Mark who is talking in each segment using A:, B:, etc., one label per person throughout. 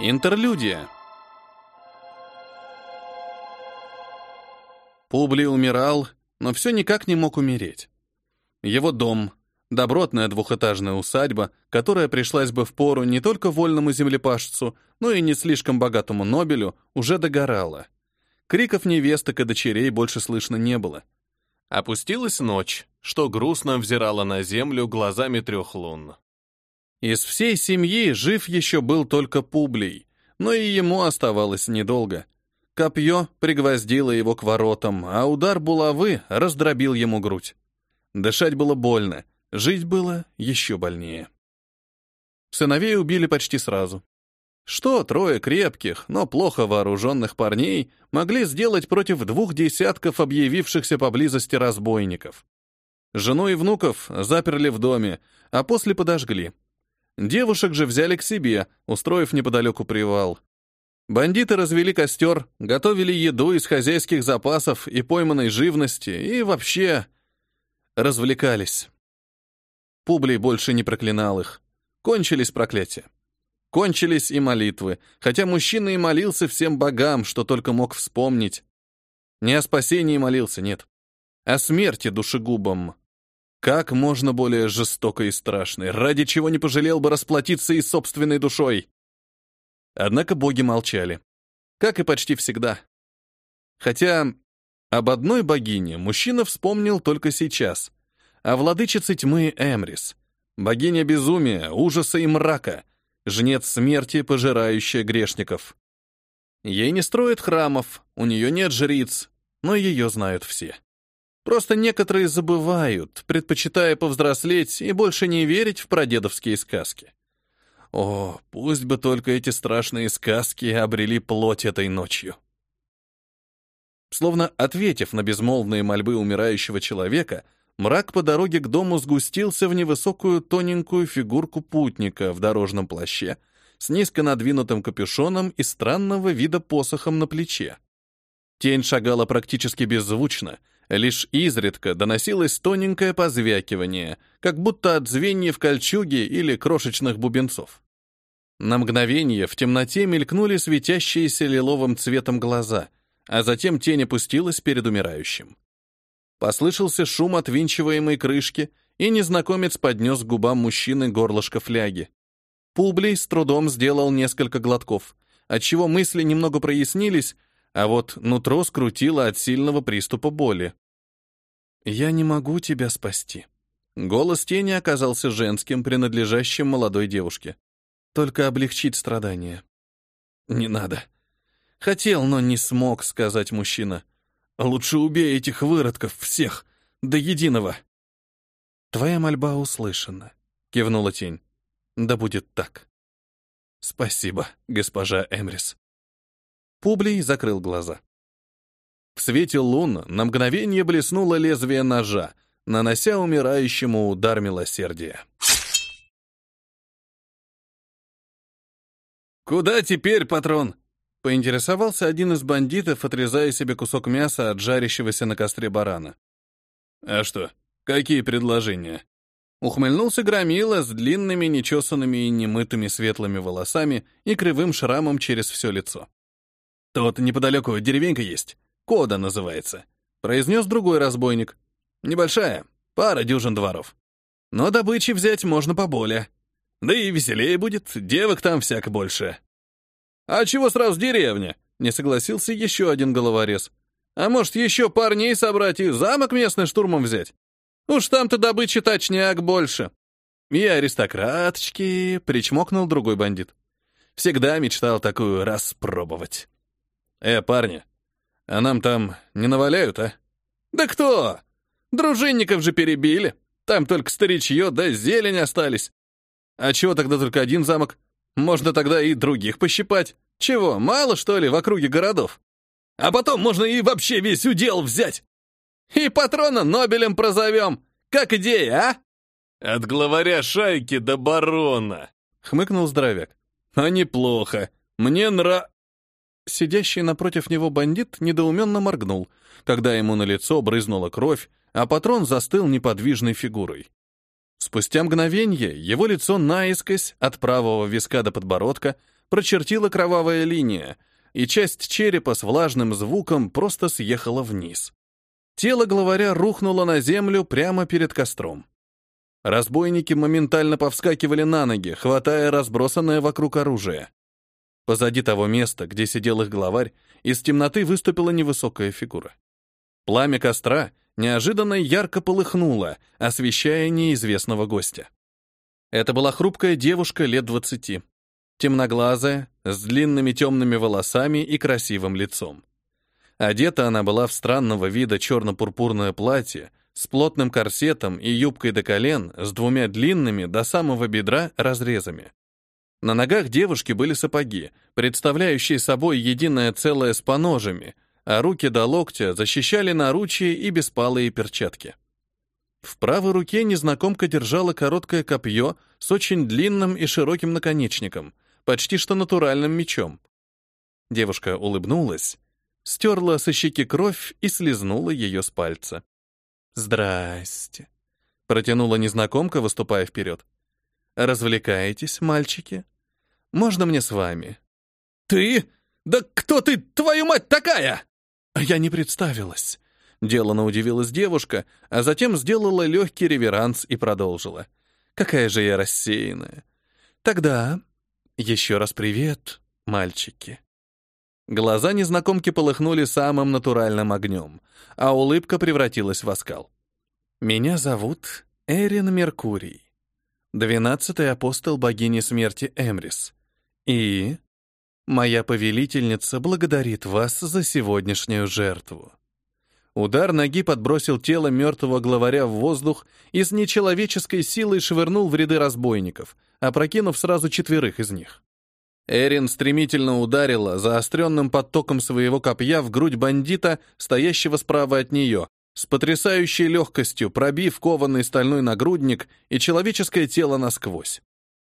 A: Интерлюдия. Публи умирал, но все никак не мог умереть. Его дом, добротная двухэтажная усадьба, которая пришлась бы в пору не только вольному землепашцу, но и не слишком богатому Нобелю, уже догорала. Криков невесток и дочерей больше слышно не было. Опустилась ночь, что грустно взирала на землю глазами трех лун. Из всей семьи жив еще был только Публий, но и ему оставалось недолго. Копье пригвоздило его к воротам, а удар булавы раздробил ему грудь. Дышать было больно, жить было еще больнее. Сыновей убили почти сразу. Что трое крепких, но плохо вооруженных парней могли сделать против двух десятков объявившихся поблизости разбойников? Жену и внуков заперли в доме, а после подожгли. Девушек же взяли к себе, устроив неподалеку привал. Бандиты развели костер, готовили еду из хозяйских запасов и пойманной живности, и вообще развлекались. Публий больше не проклинал их. Кончились проклятия. Кончились и молитвы, хотя мужчина и молился всем богам, что только мог вспомнить. Не о спасении молился, нет. О смерти душегубом. Как можно более жестокой и страшной, ради чего не пожалел бы расплатиться и собственной душой. Однако боги молчали. Как и почти всегда. Хотя об одной богине мужчина вспомнил только сейчас. О владычице тьмы Эмрис. Богиня безумия, ужаса и мрака — жнец смерти, пожирающая грешников. Ей не строят храмов, у нее нет жриц, но ее знают все. Просто некоторые забывают, предпочитая повзрослеть и больше не верить в прадедовские сказки. О, пусть бы только эти страшные сказки обрели плоть этой ночью. Словно ответив на безмолвные мольбы умирающего человека, Мрак по дороге к дому сгустился в невысокую тоненькую фигурку путника в дорожном плаще с низко надвинутым капюшоном и странного вида посохом на плече. Тень шагала практически беззвучно, лишь изредка доносилось тоненькое позвякивание, как будто от звеньев кольчуги или крошечных бубенцов. На мгновение в темноте мелькнули светящиеся лиловым цветом глаза, а затем тень опустилась перед умирающим. Послышался шум отвинчиваемой крышки, и незнакомец поднес к губам мужчины горлышко фляги. Публий с трудом сделал несколько глотков, отчего мысли немного прояснились, а вот нутро скрутило от сильного приступа боли. «Я не могу тебя спасти». Голос тени оказался женским, принадлежащим молодой девушке. «Только облегчить страдания». «Не надо». Хотел, но не смог, сказать мужчина. Лучше убей этих выродков всех, до единого. Твоя мольба услышана, кивнула тень. Да будет так. Спасибо, госпожа Эмрис. Публий закрыл глаза. В свете лун на мгновение блеснуло лезвие ножа, нанося умирающему удар милосердия. «Куда теперь, патрон?» Поинтересовался один из бандитов, отрезая себе кусок мяса от жарящегося на костре барана. «А что, какие предложения?» Ухмыльнулся Громила с длинными, нечесанными и немытыми светлыми волосами и кривым шрамом через все лицо. «Тут неподалеку деревенька есть, Кода называется», — произнес другой разбойник. «Небольшая, пара дюжин дворов. Но добычи взять можно поболее. Да и веселее будет, девок там всяко больше». «А чего сразу деревня?» — не согласился еще один головорез. «А может, еще парней собрать и замок местный штурмом взять? Уж там-то добычи точняк больше». «И аристократочки», — причмокнул другой бандит. «Всегда мечтал такую распробовать». «Э, парни, а нам там не наваляют, а?» «Да кто? Дружинников же перебили. Там только старичье да зелень остались. А чего тогда только один замок? Можно тогда и других пощипать. Чего, мало, что ли, в округе городов? А потом можно и вообще весь удел взять. И патрона Нобелем прозовем. Как идея, а?
B: От главаря шайки до барона,
A: хмыкнул здоровяк. А неплохо. Мне нра... Сидящий напротив него бандит недоуменно моргнул, когда ему на лицо брызнула кровь, а патрон застыл неподвижной фигурой. Спустя мгновенье его лицо наискось, от правого виска до подбородка, прочертила кровавая линия, и часть черепа с влажным звуком просто съехала вниз. Тело главаря рухнуло на землю прямо перед костром. Разбойники моментально повскакивали на ноги, хватая разбросанное вокруг оружие. Позади того места, где сидел их главарь, из темноты выступила невысокая фигура. Пламя костра неожиданно ярко полыхнуло, освещая неизвестного гостя. Это была хрупкая девушка лет двадцати, темноглазая, с длинными темными волосами и красивым лицом. Одета она была в странного вида черно-пурпурное платье с плотным корсетом и юбкой до колен с двумя длинными до самого бедра разрезами. На ногах девушки были сапоги, представляющие собой единое целое с поножами, а руки до локтя защищали наручие и беспалые перчатки. В правой руке незнакомка держала короткое копье с очень длинным и широким наконечником, почти что натуральным мечом. Девушка улыбнулась, стерла со щеки кровь и слезнула ее с пальца. «Здрасте», — протянула незнакомка, выступая вперед. «Развлекаетесь, мальчики? Можно мне с вами?»
B: «Ты? Да кто ты, твою мать, такая?»
A: «Я не представилась». Делано удивилась девушка, а затем сделала легкий реверанс и продолжила. «Какая же я рассеянная. Тогда еще раз привет, мальчики». Глаза незнакомки полыхнули самым натуральным огнем, а улыбка превратилась в оскал. «Меня зовут Эрин Меркурий двенадцатый апостол богини смерти Эмрис. И моя повелительница благодарит вас за сегодняшнюю жертву. Удар ноги подбросил тело мертвого главаря в воздух и с нечеловеческой силой швырнул в ряды разбойников, опрокинув сразу четверых из них. Эрин стремительно ударила заостренным подтоком своего копья в грудь бандита, стоящего справа от нее, с потрясающей легкостью пробив кованный стальной нагрудник и человеческое тело насквозь.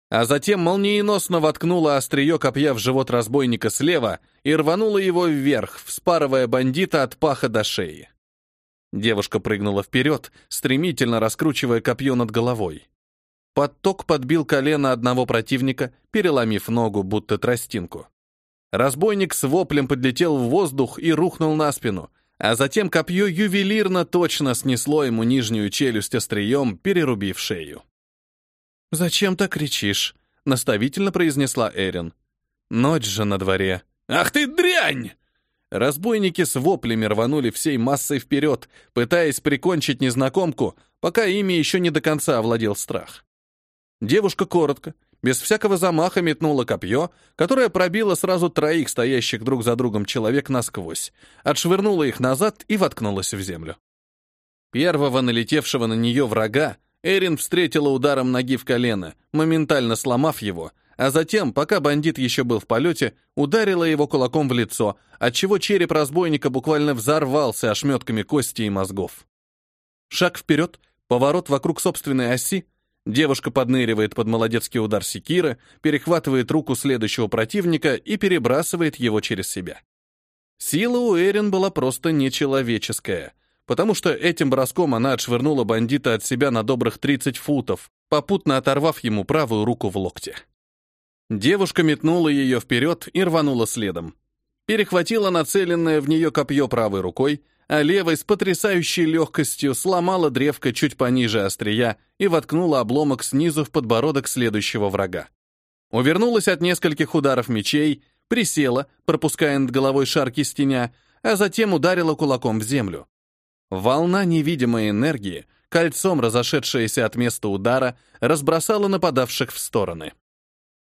A: А затем молниеносно воткнула острие копья в живот разбойника слева и рванула его вверх, вспарывая бандита от паха до шеи. Девушка прыгнула вперед, стремительно раскручивая копье над головой. Подток подбил колено одного противника, переломив ногу, будто тростинку. Разбойник с воплем подлетел в воздух и рухнул на спину, а затем копье ювелирно точно снесло ему нижнюю челюсть острием, перерубив шею. «Зачем так кричишь?» — наставительно произнесла Эрин. «Ночь же на дворе».
B: «Ах ты дрянь!»
A: Разбойники с воплями рванули всей массой вперед, пытаясь прикончить незнакомку, пока ими еще не до конца овладел страх. Девушка коротко, без всякого замаха метнула копье, которое пробило сразу троих стоящих друг за другом человек насквозь, отшвырнула их назад и воткнулась в землю. Первого налетевшего на нее врага Эрин встретила ударом ноги в колено, моментально сломав его, а затем, пока бандит еще был в полете, ударила его кулаком в лицо, отчего череп разбойника буквально взорвался ошметками кости и мозгов. Шаг вперед, поворот вокруг собственной оси, Девушка подныривает под молодецкий удар секира, перехватывает руку следующего противника и перебрасывает его через себя. Сила у Эрин была просто нечеловеческая, потому что этим броском она отшвырнула бандита от себя на добрых 30 футов, попутно оторвав ему правую руку в локте. Девушка метнула ее вперед и рванула следом. Перехватила нацеленное в нее копье правой рукой, а левой с потрясающей легкостью сломала древко чуть пониже острия и воткнула обломок снизу в подбородок следующего врага. Увернулась от нескольких ударов мечей, присела, пропуская над головой шар кистеня, а затем ударила кулаком в землю. Волна невидимой энергии, кольцом разошедшаяся от места удара, разбросала нападавших в стороны.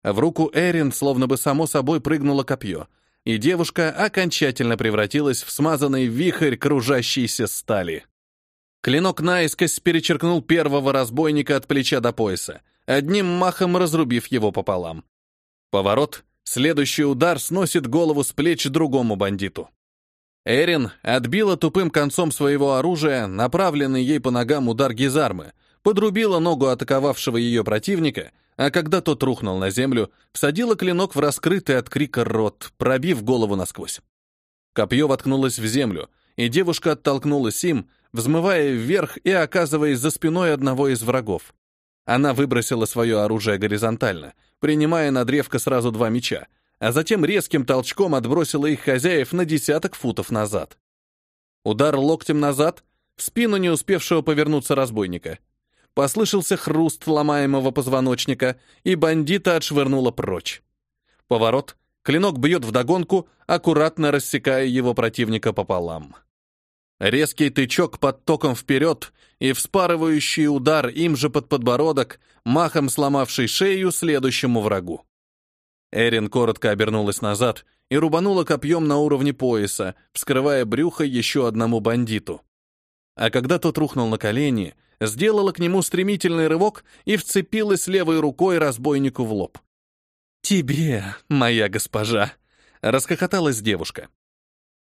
A: В руку Эрин словно бы само собой прыгнуло копье — и девушка окончательно превратилась в смазанный вихрь кружащейся стали. Клинок наискось перечеркнул первого разбойника от плеча до пояса, одним махом разрубив его пополам. Поворот, следующий удар сносит голову с плеч другому бандиту. Эрин отбила тупым концом своего оружия направленный ей по ногам удар гизармы, подрубила ногу атаковавшего ее противника — а когда тот рухнул на землю, всадила клинок в раскрытый от крика рот, пробив голову насквозь. Копье воткнулось в землю, и девушка оттолкнулась им, взмывая вверх и оказываясь за спиной одного из врагов. Она выбросила свое оружие горизонтально, принимая на древко сразу два меча, а затем резким толчком отбросила их хозяев на десяток футов назад. Удар локтем назад в спину не успевшего повернуться разбойника. Послышался хруст ломаемого позвоночника, и бандита отшвырнуло прочь. Поворот, клинок бьет вдогонку, аккуратно рассекая его противника пополам. Резкий тычок под током вперед и вспарывающий удар им же под подбородок, махом сломавший шею следующему врагу. Эрин коротко обернулась назад и рубанула копьем на уровне пояса, вскрывая брюхо еще одному бандиту. А когда тот рухнул на колени, сделала к нему стремительный рывок и вцепилась левой рукой разбойнику в лоб. «Тебе, моя госпожа!» — расхохоталась девушка.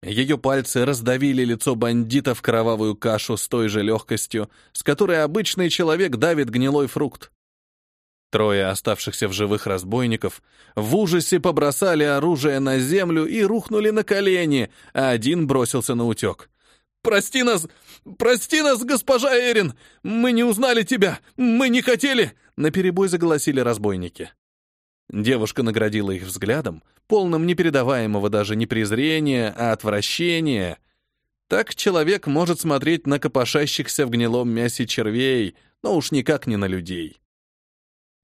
A: Ее пальцы раздавили лицо бандита в кровавую кашу с той же легкостью, с которой обычный человек давит гнилой фрукт. Трое оставшихся в живых разбойников в ужасе побросали оружие на землю и рухнули на колени, а один бросился на утек. «Прости нас! Прости нас, госпожа Эрин! Мы не узнали тебя! Мы не хотели!» Наперебой заголосили разбойники. Девушка наградила их взглядом, полным непередаваемого даже не презрения, а отвращения. Так человек может смотреть на копошащихся в гнилом мясе червей, но уж никак не на людей.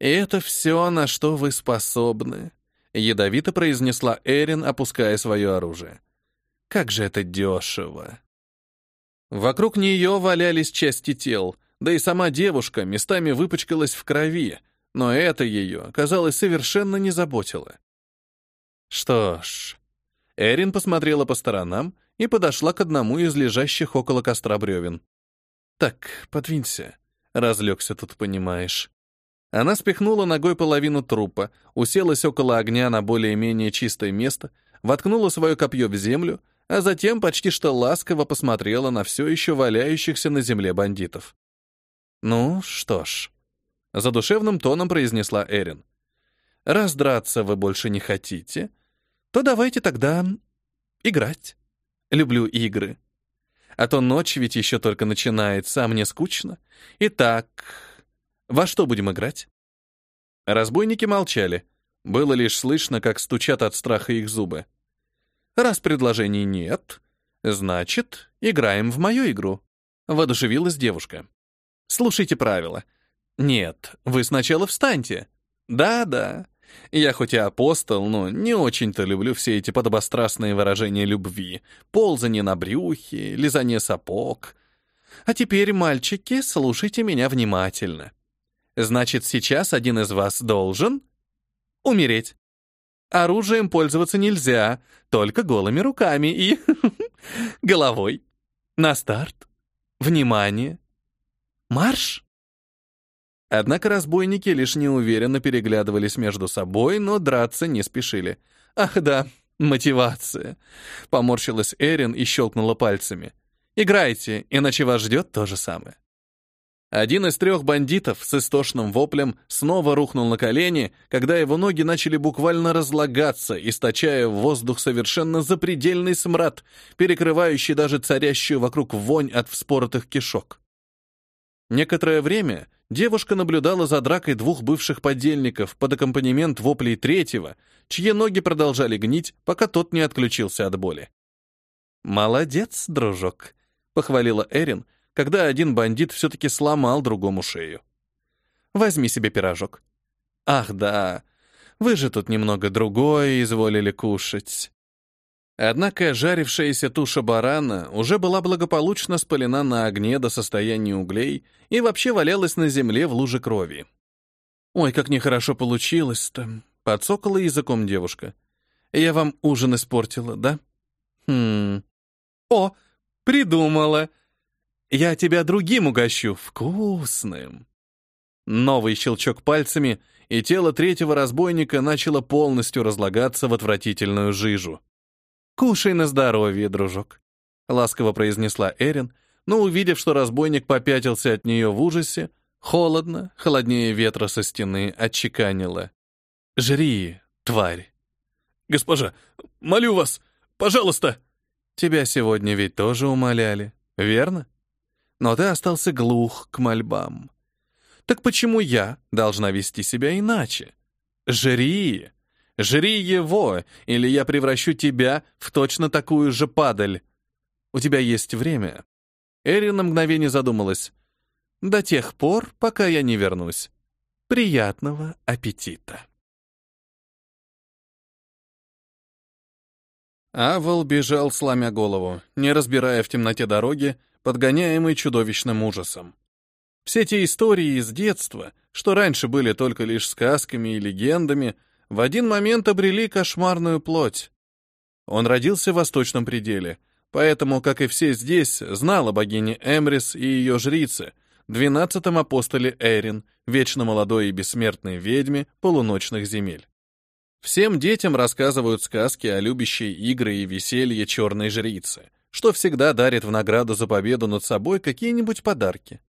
A: «И это все, на что вы способны», — ядовито произнесла Эрин, опуская свое оружие. «Как же это дешево!» Вокруг нее валялись части тел, да и сама девушка местами выпачкалась в крови, но это ее, казалось, совершенно не заботило. Что ж, Эрин посмотрела по сторонам и подошла к одному из лежащих около костра бревен. «Так, подвинься. Разлегся тут, понимаешь». Она спихнула ногой половину трупа, уселась около огня на более-менее чистое место, воткнула свое копье в землю, а затем почти что ласково посмотрела на все еще валяющихся на земле бандитов. «Ну что ж», — задушевным тоном произнесла Эрин. «Раз драться вы больше не хотите, то давайте тогда играть. Люблю игры. А то ночь ведь еще только начинается, а мне скучно. Итак, во что будем играть?» Разбойники молчали. Было лишь слышно, как стучат от страха их зубы. Раз предложений нет, значит, играем в мою игру. Водушевилась девушка. Слушайте правила. Нет, вы сначала встаньте. Да-да. Я хоть и апостол, но не очень-то люблю все эти подобострастные выражения любви. Ползание на брюхе, лизание сапог. А теперь, мальчики, слушайте меня внимательно. Значит, сейчас один из вас должен умереть. Оружием пользоваться нельзя, только голыми руками и головой. На старт. Внимание. Марш! Однако разбойники лишь неуверенно переглядывались между собой, но драться не спешили. Ах да, мотивация. Поморщилась Эрин и щелкнула пальцами. Играйте, иначе вас ждет то же самое. Один из трех бандитов с истошным воплем снова рухнул на колени, когда его ноги начали буквально разлагаться, источая в воздух совершенно запредельный смрад, перекрывающий даже царящую вокруг вонь от вспоротых кишок. Некоторое время девушка наблюдала за дракой двух бывших подельников под аккомпанемент воплей третьего, чьи ноги продолжали гнить, пока тот не отключился от боли. «Молодец, дружок», — похвалила Эрин, когда один бандит все-таки сломал другому шею. Возьми себе пирожок. Ах, да, вы же тут немного другое изволили кушать. Однако жарившаяся туша барана уже была благополучно спалена на огне до состояния углей и вообще валялась на земле в луже крови. «Ой, как нехорошо получилось-то!» — подсокала языком девушка. «Я вам ужин испортила, да?» «Хм... О, придумала!» Я тебя другим угощу, вкусным. Новый щелчок пальцами, и тело третьего разбойника начало полностью разлагаться в отвратительную жижу. «Кушай на здоровье, дружок», — ласково произнесла Эрин, но, увидев, что разбойник попятился от нее в ужасе, холодно, холоднее ветра со стены, отчеканила. «Жри, тварь!»
B: «Госпожа, молю вас, пожалуйста!»
A: «Тебя сегодня ведь тоже умоляли, верно?» Но ты остался глух к мольбам. Так почему я должна вести себя иначе? Жри! Жри его, или я превращу тебя в точно такую же падаль. У тебя есть время». Эрин на мгновение задумалась. «До тех пор, пока я не вернусь. Приятного аппетита!» Авел бежал, сломя голову, не разбирая в темноте дороги, подгоняемый чудовищным ужасом. Все те истории из детства, что раньше были только лишь сказками и легендами, в один момент обрели кошмарную плоть. Он родился в Восточном пределе, поэтому, как и все здесь, знал о Эмрис и ее жрице, двенадцатом апостоле Эрин, вечно молодой и бессмертной ведьме полуночных земель. Всем детям рассказывают сказки о любящей игры и веселье черной жрицы, что всегда дарит в награду за победу над собой какие-нибудь подарки.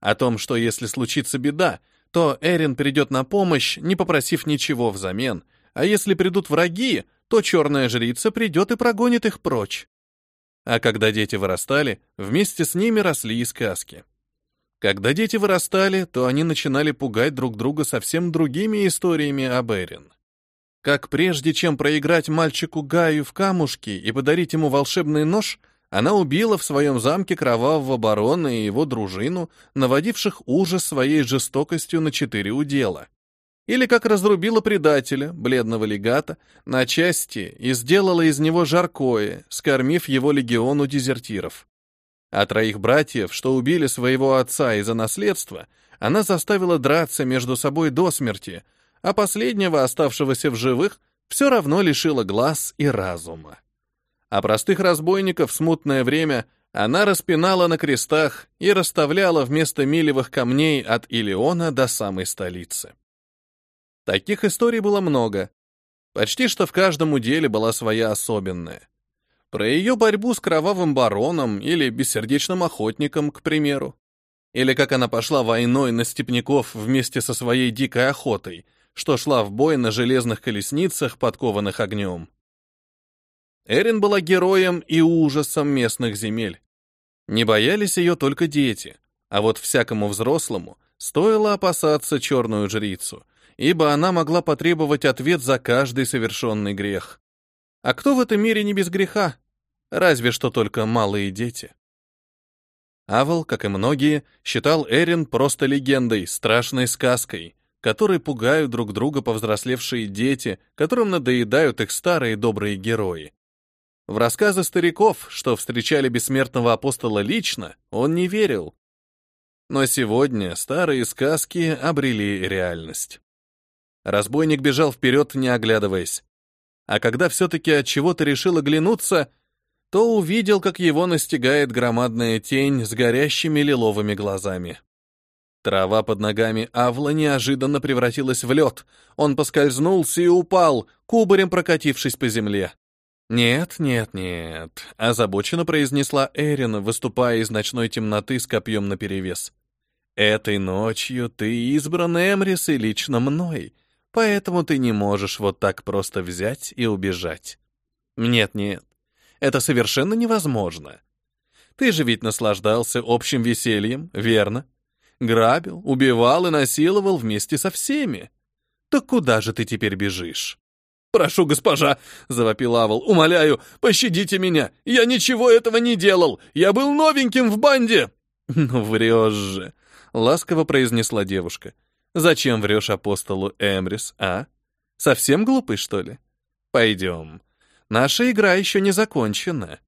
A: О том, что если случится беда, то Эрин придет на помощь, не попросив ничего взамен, а если придут враги, то черная жрица придет и прогонит их прочь. А когда дети вырастали, вместе с ними росли и сказки. Когда дети вырастали, то они начинали пугать друг друга совсем другими историями об Эрин. Как прежде, чем проиграть мальчику Гаю в камушки и подарить ему волшебный нож, она убила в своем замке кровавого барона и его дружину, наводивших ужас своей жестокостью на четыре удела. Или как разрубила предателя, бледного легата, на части и сделала из него жаркое, скормив его легиону дезертиров. А троих братьев, что убили своего отца из-за наследства, она заставила драться между собой до смерти, а последнего, оставшегося в живых, все равно лишила глаз и разума а простых разбойников в смутное время она распинала на крестах и расставляла вместо милевых камней от Илиона до самой столицы. Таких историй было много. Почти что в каждом уделе была своя особенная. Про ее борьбу с кровавым бароном или бессердечным охотником, к примеру. Или как она пошла войной на степняков вместе со своей дикой охотой, что шла в бой на железных колесницах, подкованных огнем. Эрин была героем и ужасом местных земель. Не боялись ее только дети, а вот всякому взрослому стоило опасаться черную жрицу, ибо она могла потребовать ответ за каждый совершенный грех. А кто в этом мире не без греха? Разве что только малые дети. Авел, как и многие, считал Эрин просто легендой, страшной сказкой, которой пугают друг друга повзрослевшие дети, которым надоедают их старые добрые герои. В рассказы стариков, что встречали бессмертного апостола лично, он не верил. Но сегодня старые сказки обрели реальность. Разбойник бежал вперед, не оглядываясь. А когда все-таки от чего-то решил оглянуться, то увидел, как его настигает громадная тень с горящими лиловыми глазами. Трава под ногами Авла неожиданно превратилась в лед. Он поскользнулся и упал, кубарем прокатившись по земле. «Нет, нет, нет», — озабоченно произнесла Эрин, выступая из ночной темноты с копьем наперевес. «Этой ночью ты избран Эмрис и лично мной, поэтому ты не можешь вот так просто взять и убежать. Нет, нет, это совершенно невозможно. Ты же ведь наслаждался общим весельем, верно? Грабил, убивал и насиловал вместе со всеми. Так куда же ты теперь бежишь?» «Прошу, госпожа!» — завопил Авл. «Умоляю, пощадите меня! Я ничего этого не делал! Я был новеньким в банде!» «Ну, врешь же!» — ласково произнесла девушка. «Зачем врешь апостолу Эмрис, а? Совсем глупый, что ли? Пойдем. Наша игра еще не закончена.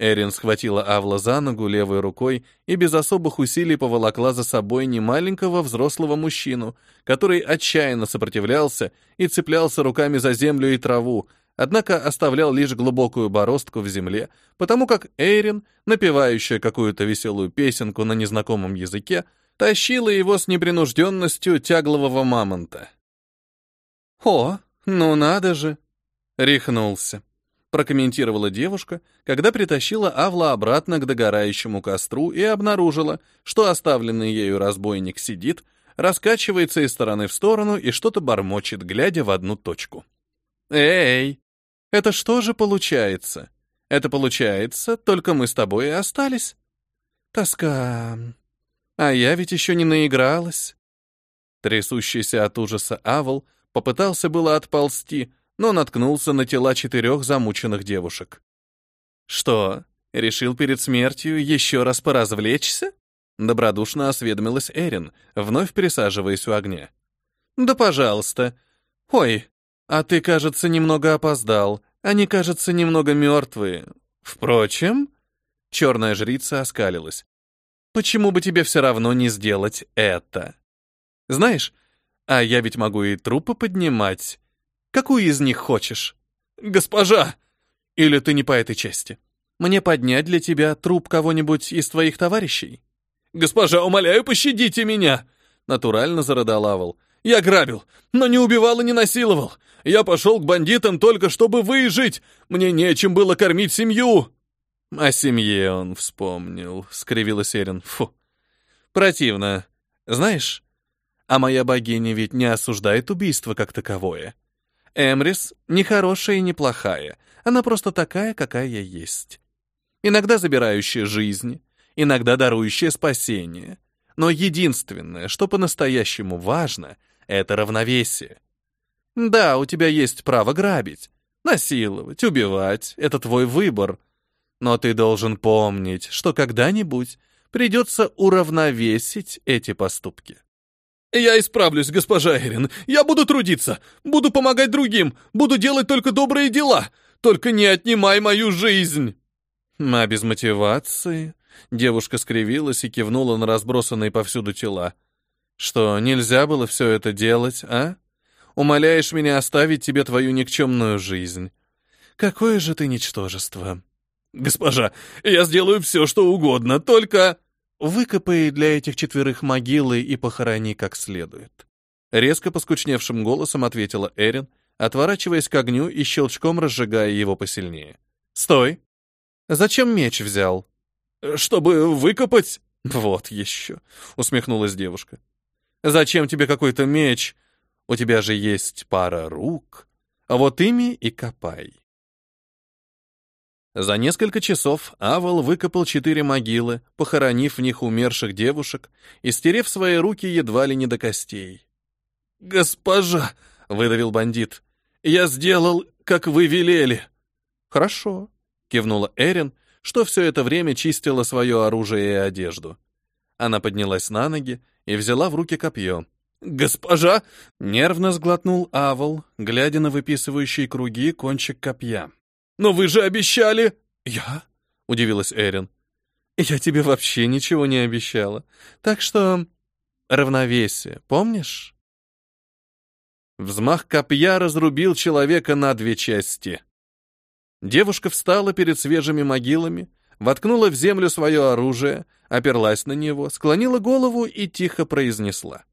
A: Эрин схватила Авла за ногу левой рукой и без особых усилий поволокла за собой немаленького взрослого мужчину, который отчаянно сопротивлялся и цеплялся руками за землю и траву, однако оставлял лишь глубокую бороздку в земле, потому как Эрин, напевающая какую-то веселую песенку на незнакомом языке, тащила его с непринужденностью тяглового мамонта. «О, ну надо же!» — рехнулся прокомментировала девушка, когда притащила Авла обратно к догорающему костру и обнаружила, что оставленный ею разбойник сидит, раскачивается из стороны в сторону и что-то бормочет, глядя в одну точку. «Эй, это что же получается? Это получается, только мы с тобой и остались. Тоска. А я ведь еще не наигралась». Трясущийся от ужаса Авл попытался было отползти, но наткнулся на тела четырех замученных девушек. «Что, решил перед смертью еще раз поразвлечься?» Добродушно осведомилась Эрин, вновь присаживаясь у огня. «Да пожалуйста. Ой, а ты, кажется, немного опоздал. Они, кажется, немного мертвые. Впрочем...» Черная жрица оскалилась. «Почему бы тебе все равно не сделать это? Знаешь, а я ведь могу и трупы поднимать. Какую из них хочешь? Госпожа! Или ты не по этой части? Мне поднять для тебя труп кого-нибудь из твоих товарищей? Госпожа, умоляю, пощадите меня! Натурально зарыдал Авл. Я грабил, но не убивал и не насиловал. Я пошел к бандитам только чтобы выжить. Мне нечем было кормить семью. О семье он вспомнил, скривилась Эрин. Фу. Противно. Знаешь, а моя богиня ведь не осуждает убийство как таковое. Эмрис не хорошая и не плохая, она просто такая, какая есть. Иногда забирающая жизни, иногда дарующая спасение. Но единственное, что по-настоящему важно, это равновесие. Да, у тебя есть право грабить, насиловать, убивать, это твой выбор. Но ты должен помнить, что когда-нибудь придется уравновесить эти поступки. «Я исправлюсь, госпожа Эрин. Я буду трудиться, буду помогать другим, буду делать только добрые дела. Только не отнимай мою жизнь!» А без мотивации девушка скривилась и кивнула на разбросанные повсюду тела. «Что, нельзя было все это делать, а? Умоляешь меня оставить тебе твою никчемную жизнь. Какое же ты ничтожество!» «Госпожа, я сделаю все, что угодно, только...» Выкопай для этих четверых могилы и похорони как следует. Резко поскучневшим голосом ответила Эрин, отворачиваясь к огню и щелчком разжигая его посильнее. «Стой! Зачем меч взял?» «Чтобы выкопать...» «Вот еще», — усмехнулась девушка. «Зачем тебе какой-то меч? У тебя же есть пара рук. А вот ими и копай». За несколько часов Авал выкопал четыре могилы, похоронив в них умерших девушек и стерев свои руки едва ли не до костей. «Госпожа!» — выдавил бандит. «Я сделал, как вы велели». «Хорошо», — кивнула Эрин, что все это время чистила свое оружие и одежду. Она поднялась на ноги и взяла в руки копье. «Госпожа!» — нервно сглотнул Авал, глядя на выписывающие круги кончик копья. «Но вы же обещали...» «Я?» — удивилась Эрин. «Я тебе вообще ничего не обещала. Так что... равновесие, помнишь?» Взмах копья разрубил человека на две части. Девушка встала перед свежими могилами, воткнула в землю свое оружие, оперлась на него, склонила голову и тихо произнесла.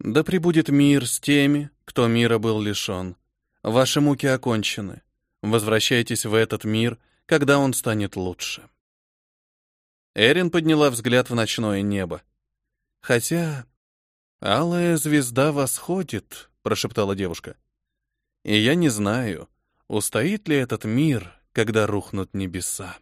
A: «Да пребудет мир с теми, кто мира был лишен. Ваши муки окончены. Возвращайтесь в этот мир, когда он станет лучше. Эрин подняла взгляд в ночное небо. Хотя алая звезда восходит, прошептала девушка. И я не знаю, устоит ли этот мир, когда рухнут небеса.